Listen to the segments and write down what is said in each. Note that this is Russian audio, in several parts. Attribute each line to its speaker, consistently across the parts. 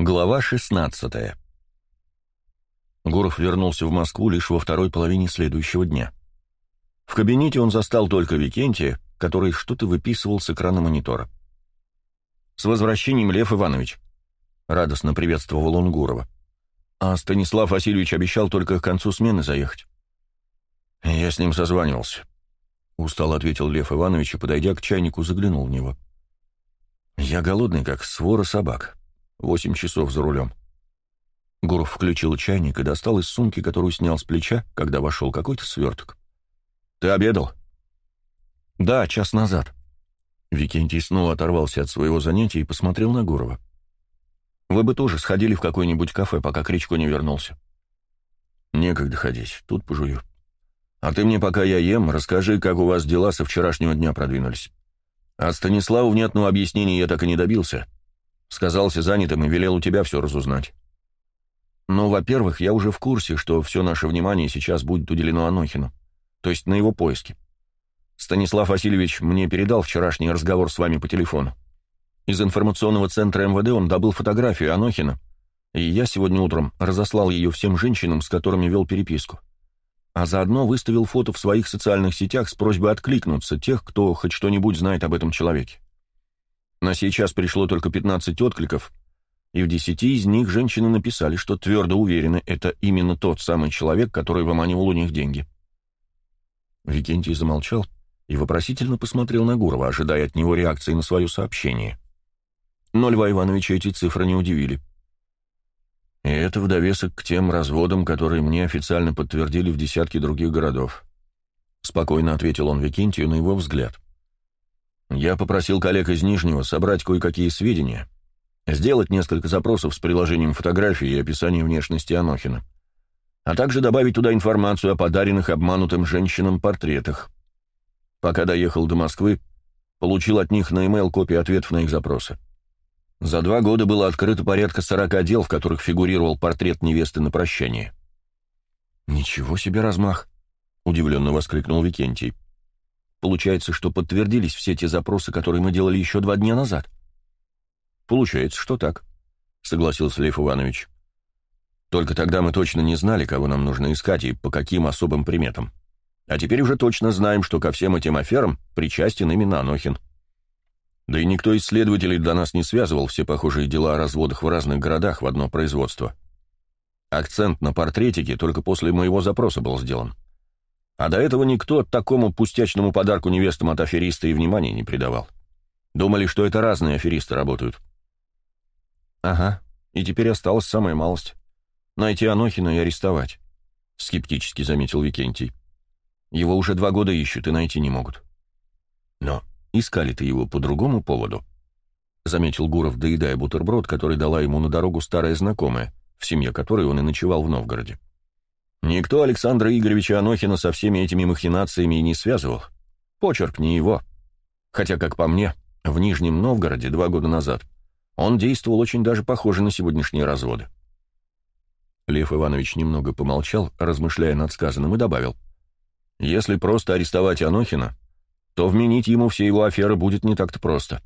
Speaker 1: Глава 16 Гуров вернулся в Москву лишь во второй половине следующего дня. В кабинете он застал только Викентия, который что-то выписывал с экрана монитора. «С возвращением, Лев Иванович!» — радостно приветствовал он Гурова. «А Станислав Васильевич обещал только к концу смены заехать». «Я с ним созванивался», — устало ответил Лев Иванович и, подойдя к чайнику, заглянул в него. «Я голодный, как свора собак. Восемь часов за рулем. Гуров включил чайник и достал из сумки, которую снял с плеча, когда вошел какой-то сверток. «Ты обедал?» «Да, час назад». Викентий снова оторвался от своего занятия и посмотрел на Гурова. «Вы бы тоже сходили в какое-нибудь кафе, пока Кричко не вернулся». «Некогда ходить, тут пожую. А ты мне, пока я ем, расскажи, как у вас дела со вчерашнего дня продвинулись. От Станислава внятного объяснения я так и не добился. Сказался занятым и велел у тебя все разузнать. Ну, во-первых, я уже в курсе, что все наше внимание сейчас будет уделено Анохину, то есть на его поиски. Станислав Васильевич мне передал вчерашний разговор с вами по телефону. Из информационного центра МВД он добыл фотографию Анохина, и я сегодня утром разослал ее всем женщинам, с которыми вел переписку. А заодно выставил фото в своих социальных сетях с просьбой откликнуться тех, кто хоть что-нибудь знает об этом человеке. На сейчас пришло только 15 откликов, и в десяти из них женщины написали, что твердо уверены, это именно тот самый человек, который выманивал у них деньги. Викентий замолчал и вопросительно посмотрел на Гурова, ожидая от него реакции на свое сообщение. Но Льва Ивановича эти цифры не удивили. И это в довесок к тем разводам, которые мне официально подтвердили в десятке других городов. Спокойно ответил он Викентию на его взгляд. — я попросил коллег из Нижнего собрать кое-какие сведения, сделать несколько запросов с приложением фотографии и описанием внешности Анохина, а также добавить туда информацию о подаренных обманутым женщинам портретах. Пока доехал до Москвы, получил от них на e-mail копии ответов на их запросы. За два года было открыто порядка 40 дел, в которых фигурировал портрет невесты на прощание. «Ничего себе размах!» — удивленно воскликнул Викентий. Получается, что подтвердились все те запросы, которые мы делали еще два дня назад? Получается, что так, согласился Лев Иванович. Только тогда мы точно не знали, кого нам нужно искать и по каким особым приметам. А теперь уже точно знаем, что ко всем этим аферам причастен именно Анохин. Да и никто из следователей до нас не связывал все похожие дела о разводах в разных городах в одно производство. Акцент на портретике только после моего запроса был сделан. А до этого никто такому пустячному подарку невестам от афериста и внимания не придавал. Думали, что это разные аферисты работают. Ага, и теперь осталась самая малость. Найти Анохина и арестовать, — скептически заметил Викентий. Его уже два года ищут и найти не могут. Но искали-то его по другому поводу, — заметил Гуров, доедая бутерброд, который дала ему на дорогу старая знакомая, в семье которой он и ночевал в Новгороде. Никто Александра Игоревича Анохина со всеми этими махинациями не связывал. Почерк не его. Хотя, как по мне, в Нижнем Новгороде два года назад он действовал очень даже похоже на сегодняшние разводы. Лев Иванович немного помолчал, размышляя над сказанным, и добавил. «Если просто арестовать Анохина, то вменить ему все его аферы будет не так-то просто.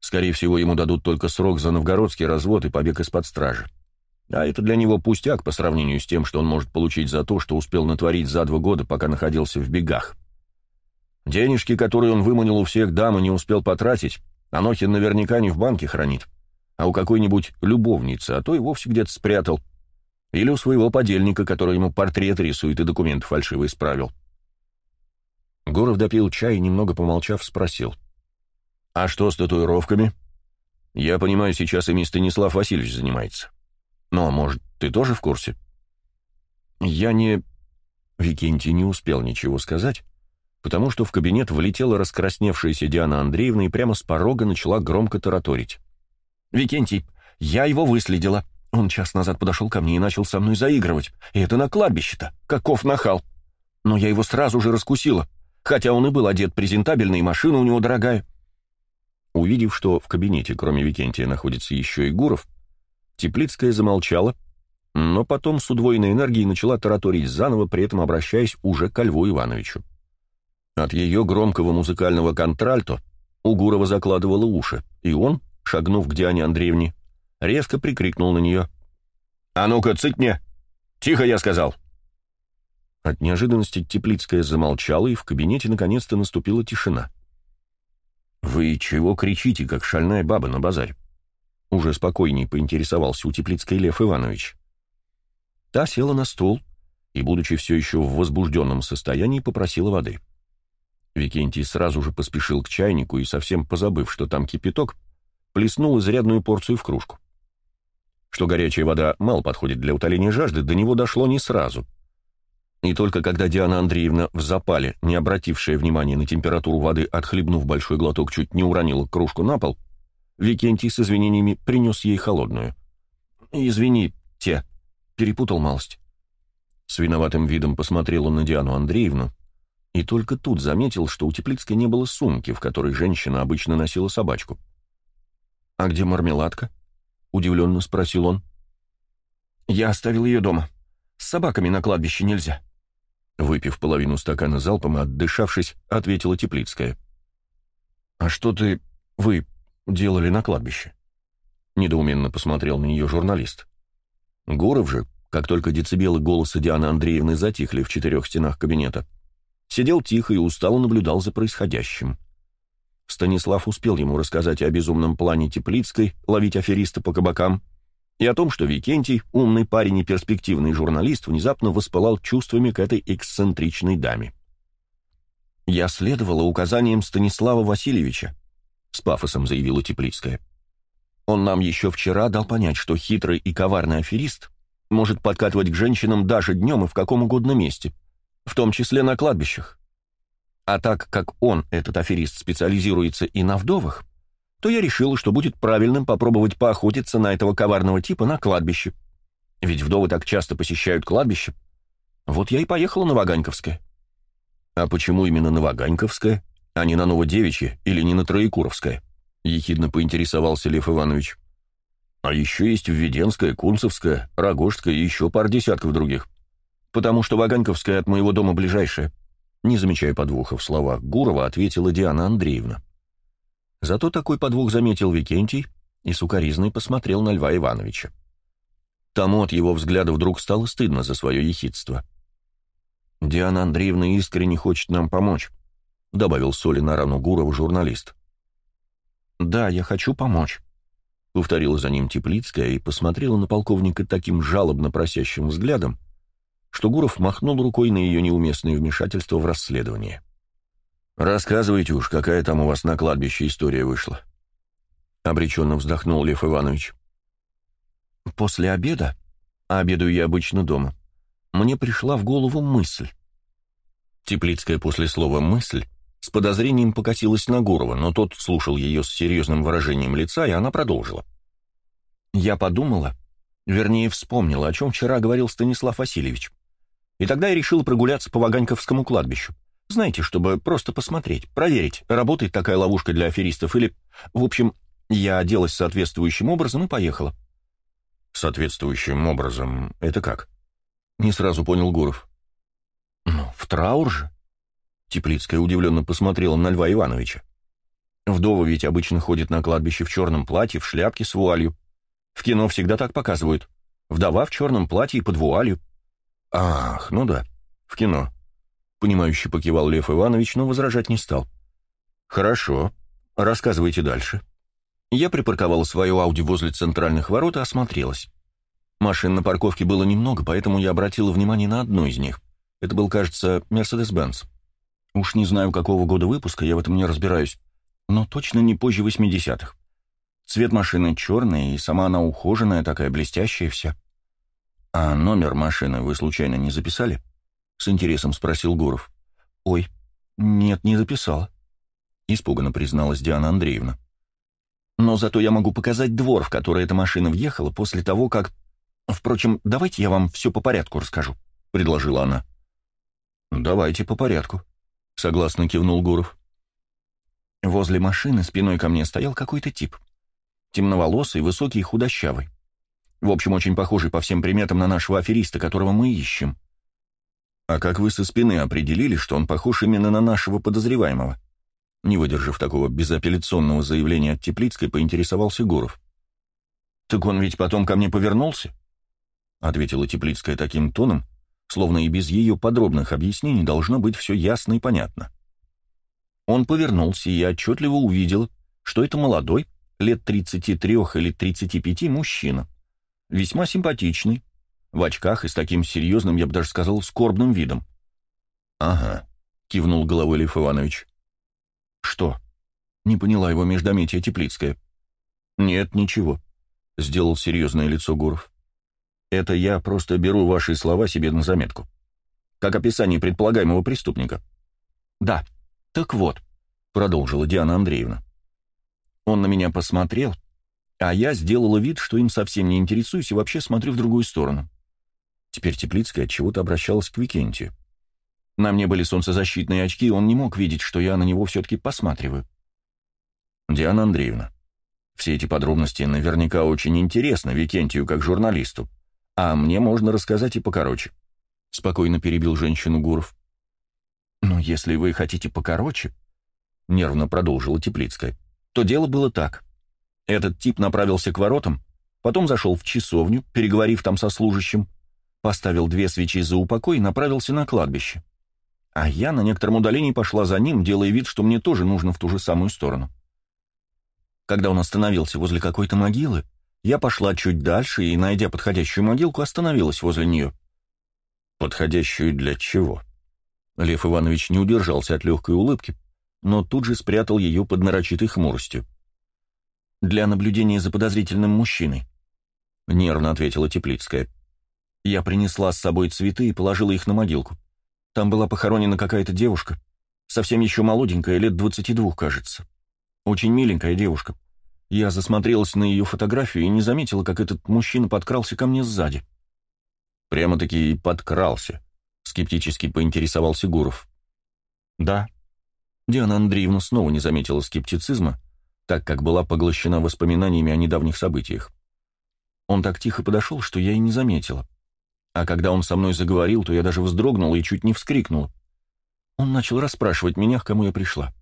Speaker 1: Скорее всего, ему дадут только срок за новгородский развод и побег из-под стражи. А это для него пустяк по сравнению с тем, что он может получить за то, что успел натворить за два года, пока находился в бегах. Денежки, которые он выманил у всех дам и не успел потратить, Анохин наверняка не в банке хранит, а у какой-нибудь любовницы, а то и вовсе где-то спрятал. Или у своего подельника, который ему портрет рисует и документы фальшивые исправил. Гуров допил чай и, немного помолчав, спросил. «А что с татуировками?» «Я понимаю, сейчас ими Станислав Васильевич занимается». Ну, а может, ты тоже в курсе?» «Я не...» Викентий не успел ничего сказать, потому что в кабинет влетела раскрасневшаяся Диана Андреевна и прямо с порога начала громко тараторить. «Викентий, я его выследила. Он час назад подошел ко мне и начал со мной заигрывать. И это на кладбище-то. Каков нахал. Но я его сразу же раскусила, хотя он и был одет презентабельно, и машина у него дорогая». Увидев, что в кабинете, кроме Викентия, находится еще и Гуров, Теплицкая замолчала, но потом с удвоенной энергией начала тараторить заново, при этом обращаясь уже к Льву Ивановичу. От ее громкого музыкального контральто у Гурова закладывало уши, и он, шагнув к Диане Андреевне, резко прикрикнул на нее. «А ну-ка, мне! Тихо, я сказал!» От неожиданности Теплицкая замолчала, и в кабинете наконец-то наступила тишина. «Вы чего кричите, как шальная баба на базаре?» Уже спокойней поинтересовался у Теплицкой Лев Иванович. Та села на стул и, будучи все еще в возбужденном состоянии, попросила воды. Викентий сразу же поспешил к чайнику и, совсем позабыв, что там кипяток, плеснул изрядную порцию в кружку. Что горячая вода мало подходит для утоления жажды, до него дошло не сразу — и только когда Диана Андреевна в запале, не обратившая внимания на температуру воды, отхлебнув большой глоток, чуть не уронила кружку на пол, Викентий с извинениями принес ей холодную. «Извини, те, перепутал малость». С виноватым видом посмотрел он на Диану Андреевну, и только тут заметил, что у Теплицкой не было сумки, в которой женщина обычно носила собачку. «А где мармеладка?» — удивленно спросил он. «Я оставил ее дома. С собаками на кладбище нельзя». Выпив половину стакана залпом и отдышавшись, ответила Теплицкая. «А что ты... вы делали на кладбище?» Недоуменно посмотрел на нее журналист. Гуров же, как только децибелы голоса Дианы Андреевны затихли в четырех стенах кабинета, сидел тихо и устало наблюдал за происходящим. Станислав успел ему рассказать о безумном плане Теплицкой ловить афериста по кабакам, и о том, что Викентий, умный парень и перспективный журналист, внезапно воспылал чувствами к этой эксцентричной даме. «Я следовала указаниям Станислава Васильевича», — с пафосом заявила Теплицкая. «Он нам еще вчера дал понять, что хитрый и коварный аферист может подкатывать к женщинам даже днем и в каком угодно месте, в том числе на кладбищах. А так как он, этот аферист, специализируется и на вдовах, то я решил, что будет правильным попробовать поохотиться на этого коварного типа на кладбище. Ведь вдовы так часто посещают кладбище. Вот я и поехала на Ваганьковское. А почему именно на Ваганьковское, а не на Новодевичье или не на Троекуровское? Ехидно поинтересовался Лев Иванович. А еще есть Введенская, Кунцевская, Рогожская и еще пар десятков других. Потому что Ваганьковская от моего дома ближайшая. Не замечая подвоха в словах Гурова, ответила Диана Андреевна. Зато такой подвох заметил Викентий и сукоризный посмотрел на Льва Ивановича. Тому от его взгляда вдруг стало стыдно за свое ехидство. «Диана Андреевна искренне хочет нам помочь», — добавил соли на рану Гуров журналист. «Да, я хочу помочь», — повторила за ним Теплицкая и посмотрела на полковника таким жалобно просящим взглядом, что Гуров махнул рукой на ее неуместное вмешательство в расследование. «Рассказывайте уж, какая там у вас на кладбище история вышла». Обреченно вздохнул Лев Иванович. «После обеда, а обедаю я обычно дома, мне пришла в голову мысль». Теплицкая после слова «мысль» с подозрением покосилась на Гурова, но тот слушал ее с серьезным выражением лица, и она продолжила. «Я подумала, вернее, вспомнила, о чем вчера говорил Станислав Васильевич. И тогда я решила прогуляться по Ваганьковскому кладбищу. Знаете, чтобы просто посмотреть, проверить, работает такая ловушка для аферистов или... В общем, я оделась соответствующим образом и поехала. Соответствующим образом? Это как? Не сразу понял Гуров. Ну, в траур же. Теплицкая удивленно посмотрела на Льва Ивановича. Вдова ведь обычно ходит на кладбище в черном платье, в шляпке с вуалью. В кино всегда так показывают. Вдова в черном платье и под вуалью. Ах, ну да, в кино. Понимающе покивал Лев Иванович, но возражать не стал. «Хорошо. Рассказывайте дальше». Я припарковал свою Ауди возле центральных ворот и осмотрелась. Машин на парковке было немного, поэтому я обратила внимание на одну из них. Это был, кажется, Mercedes-Benz. Уж не знаю, какого года выпуска, я в этом не разбираюсь, но точно не позже 80-х. Цвет машины черный, и сама она ухоженная, такая блестящая вся. А номер машины вы случайно не записали? с интересом спросил Гуров. «Ой, нет, не записала», — испуганно призналась Диана Андреевна. «Но зато я могу показать двор, в который эта машина въехала после того, как... Впрочем, давайте я вам все по порядку расскажу», — предложила она. «Давайте по порядку», — согласно кивнул Гуров. Возле машины спиной ко мне стоял какой-то тип. Темноволосый, высокий и худощавый. В общем, очень похожий по всем приметам на нашего афериста, которого мы ищем. «А как вы со спины определили, что он похож именно на нашего подозреваемого?» Не выдержав такого безапелляционного заявления от Теплицкой, поинтересовался Гуров. «Так он ведь потом ко мне повернулся?» — ответила Теплицкая таким тоном, словно и без ее подробных объяснений должно быть все ясно и понятно. Он повернулся, и отчетливо увидел, что это молодой, лет 33 или 35 мужчина, весьма симпатичный, в очках и с таким серьезным, я бы даже сказал, скорбным видом. «Ага», — кивнул головой Лев Иванович. «Что?» — не поняла его междометия Теплицкая. «Нет, ничего», — сделал серьезное лицо Гуров. «Это я просто беру ваши слова себе на заметку. Как описание предполагаемого преступника». «Да, так вот», — продолжила Диана Андреевна. Он на меня посмотрел, а я сделала вид, что им совсем не интересуюсь и вообще смотрю в другую сторону. Теперь Теплицкая от чего-то обращалась к Викентию. На мне были солнцезащитные очки, и он не мог видеть, что я на него все-таки посматриваю. Диана Андреевна, все эти подробности наверняка очень интересны Викентию как журналисту, а мне можно рассказать и покороче. Спокойно перебил женщину Гуров. «Ну, если вы хотите покороче», — нервно продолжила Теплицкая, то дело было так. Этот тип направился к воротам, потом зашел в часовню, переговорив там со служащим, поставил две свечи за упокой и направился на кладбище. А я на некотором удалении пошла за ним, делая вид, что мне тоже нужно в ту же самую сторону. Когда он остановился возле какой-то могилы, я пошла чуть дальше и, найдя подходящую могилку, остановилась возле нее. «Подходящую для чего?» Лев Иванович не удержался от легкой улыбки, но тут же спрятал ее под нарочитой хмуростью. «Для наблюдения за подозрительным мужчиной», — нервно ответила Теплицкая. «Я принесла с собой цветы и положила их на могилку. Там была похоронена какая-то девушка, совсем еще молоденькая, лет двадцати двух, кажется. Очень миленькая девушка. Я засмотрелась на ее фотографию и не заметила, как этот мужчина подкрался ко мне сзади». «Прямо-таки подкрался», — скептически поинтересовался Гуров. «Да», Диана Андреевна снова не заметила скептицизма, так как была поглощена воспоминаниями о недавних событиях. Он так тихо подошел, что я и не заметила. А когда он со мной заговорил, то я даже вздрогнула и чуть не вскрикнула. Он начал расспрашивать меня, к кому я пришла.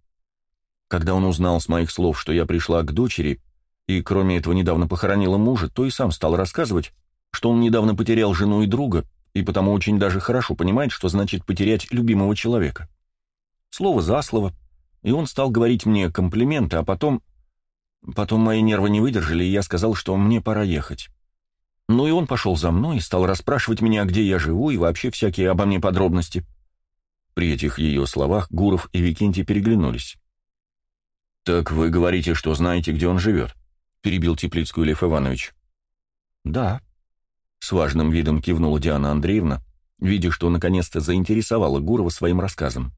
Speaker 1: Когда он узнал с моих слов, что я пришла к дочери, и кроме этого недавно похоронила мужа, то и сам стал рассказывать, что он недавно потерял жену и друга, и потому очень даже хорошо понимает, что значит потерять любимого человека слово за слово, и он стал говорить мне комплименты, а потом... Потом мои нервы не выдержали, и я сказал, что мне пора ехать. Ну и он пошел за мной и стал расспрашивать меня, где я живу, и вообще всякие обо мне подробности. При этих ее словах Гуров и Викентий переглянулись. «Так вы говорите, что знаете, где он живет?» — перебил Теплицкую Лев Иванович. «Да», — с важным видом кивнула Диана Андреевна, видя, что наконец-то заинтересовала Гурова своим рассказом.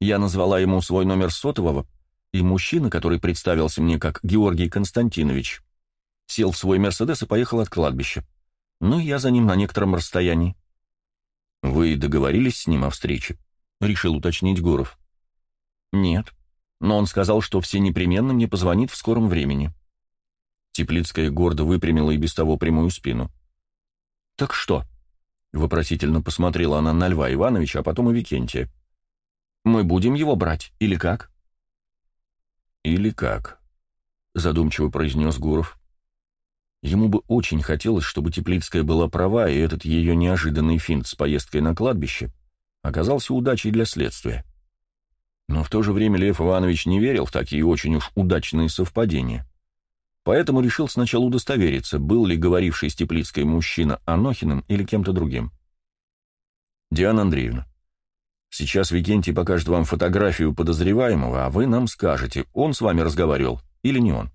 Speaker 1: Я назвала ему свой номер сотового, и мужчина, который представился мне как Георгий Константинович, сел в свой «Мерседес» и поехал от кладбища. Ну, я за ним на некотором расстоянии. «Вы договорились с ним о встрече?» — решил уточнить Гуров. «Нет, но он сказал, что все непременно мне позвонит в скором времени». Теплицкая гордо выпрямила и без того прямую спину. «Так что?» — вопросительно посмотрела она на Льва Ивановича, а потом и Викентия. Мы будем его брать, или как?» «Или как?» — задумчиво произнес Гуров. Ему бы очень хотелось, чтобы Теплицкая была права, и этот ее неожиданный финт с поездкой на кладбище оказался удачей для следствия. Но в то же время Лев Иванович не верил в такие очень уж удачные совпадения. Поэтому решил сначала удостовериться, был ли говоривший с Теплицкой мужчина Анохиным или кем-то другим. «Диана Андреевна, Сейчас Викентий покажет вам фотографию подозреваемого, а вы нам скажете, он с вами разговаривал или не он.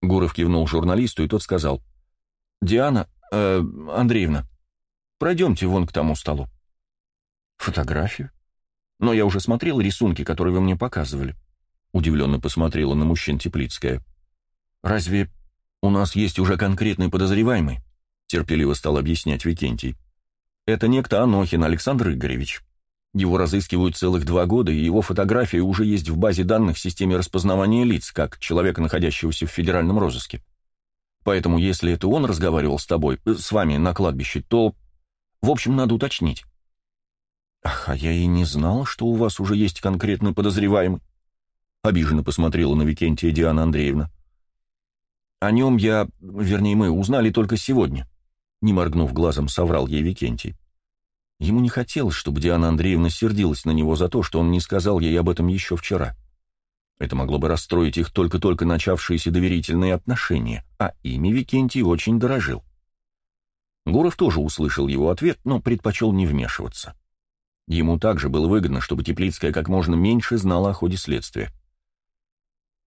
Speaker 1: Гуров кивнул журналисту, и тот сказал, «Диана, э, Андреевна, пройдемте вон к тому столу». «Фотографию? Но я уже смотрел рисунки, которые вы мне показывали», удивленно посмотрела на мужчин Теплицкая. «Разве у нас есть уже конкретный подозреваемый?» терпеливо стал объяснять Викентий. «Это некто Анохин Александр Игоревич. Его разыскивают целых два года, и его фотография уже есть в базе данных системе распознавания лиц, как человека, находящегося в федеральном розыске. Поэтому, если это он разговаривал с тобой, э, с вами на кладбище, то... В общем, надо уточнить. Ах, а я и не знал, что у вас уже есть конкретный подозреваемый. Обиженно посмотрела на Викентия Диана Андреевна. О нем я, вернее, мы узнали только сегодня», — не моргнув глазом, соврал ей Викентий. Ему не хотелось, чтобы Диана Андреевна сердилась на него за то, что он не сказал ей об этом еще вчера. Это могло бы расстроить их только-только начавшиеся доверительные отношения, а ими Викентий очень дорожил. Гуров тоже услышал его ответ, но предпочел не вмешиваться. Ему также было выгодно, чтобы Теплицкая как можно меньше знала о ходе следствия.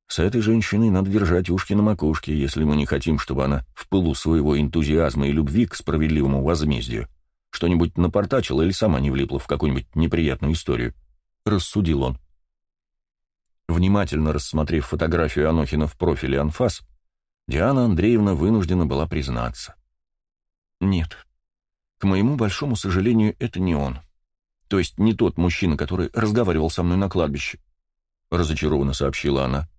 Speaker 1: С этой женщиной надо держать ушки на макушке, если мы не хотим, чтобы она в пылу своего энтузиазма и любви к справедливому возмездию что-нибудь напортачила или сама не влипла в какую-нибудь неприятную историю. Рассудил он. Внимательно рассмотрев фотографию Анохина в профиле анфас, Диана Андреевна вынуждена была признаться. Нет, к моему большому сожалению, это не он. То есть не тот мужчина, который разговаривал со мной на кладбище, разочарованно сообщила она.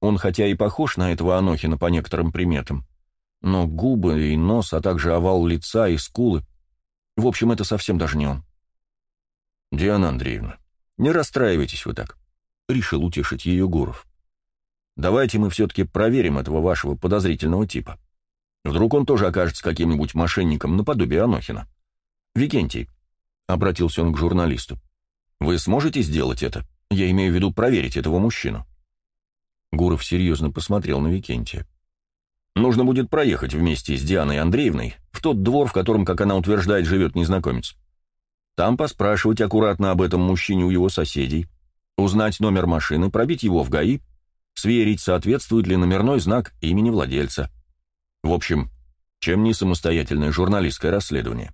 Speaker 1: Он хотя и похож на этого Анохина по некоторым приметам, но губы и нос, а также овал лица и скулы в общем, это совсем даже не он. «Диана Андреевна, не расстраивайтесь вы так», — решил утешить ее Гуров. «Давайте мы все-таки проверим этого вашего подозрительного типа. Вдруг он тоже окажется каким-нибудь мошенником наподобие Анохина. Викентий», — обратился он к журналисту, — «вы сможете сделать это? Я имею в виду проверить этого мужчину». Гуров серьезно посмотрел на Викентия. Нужно будет проехать вместе с Дианой Андреевной в тот двор, в котором, как она утверждает, живет незнакомец. Там поспрашивать аккуратно об этом мужчине у его соседей, узнать номер машины, пробить его в ГАИ, сверить, соответствует ли номерной знак имени владельца. В общем, чем не самостоятельное журналистское расследование.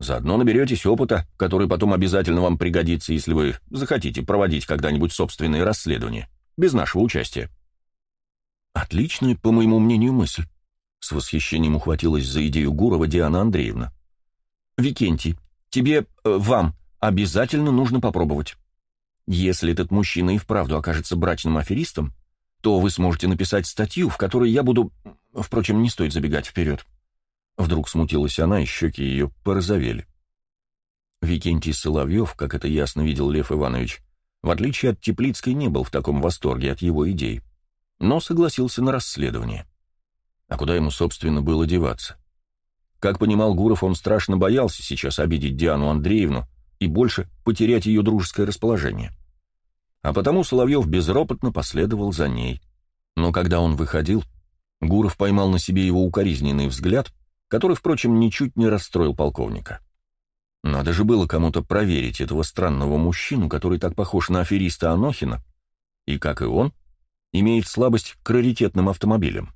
Speaker 1: Заодно наберетесь опыта, который потом обязательно вам пригодится, если вы захотите проводить когда-нибудь собственные расследования, без нашего участия. Отличная, по моему мнению, мысль. С восхищением ухватилась за идею Гурова Диана Андреевна. Викентий, тебе, э, вам, обязательно нужно попробовать. Если этот мужчина и вправду окажется брачным аферистом, то вы сможете написать статью, в которой я буду... Впрочем, не стоит забегать вперед. Вдруг смутилась она, и щеки ее порозовели. Викентий Соловьев, как это ясно видел Лев Иванович, в отличие от Теплицкой, не был в таком восторге от его идей но согласился на расследование. А куда ему, собственно, было деваться? Как понимал Гуров, он страшно боялся сейчас обидеть Диану Андреевну и больше потерять ее дружеское расположение. А потому Соловьев безропотно последовал за ней. Но когда он выходил, Гуров поймал на себе его укоризненный взгляд, который, впрочем, ничуть не расстроил полковника. Надо же было кому-то проверить этого странного мужчину, который так похож на афериста Анохина, и, как и он, имеет слабость к раритетным автомобилям.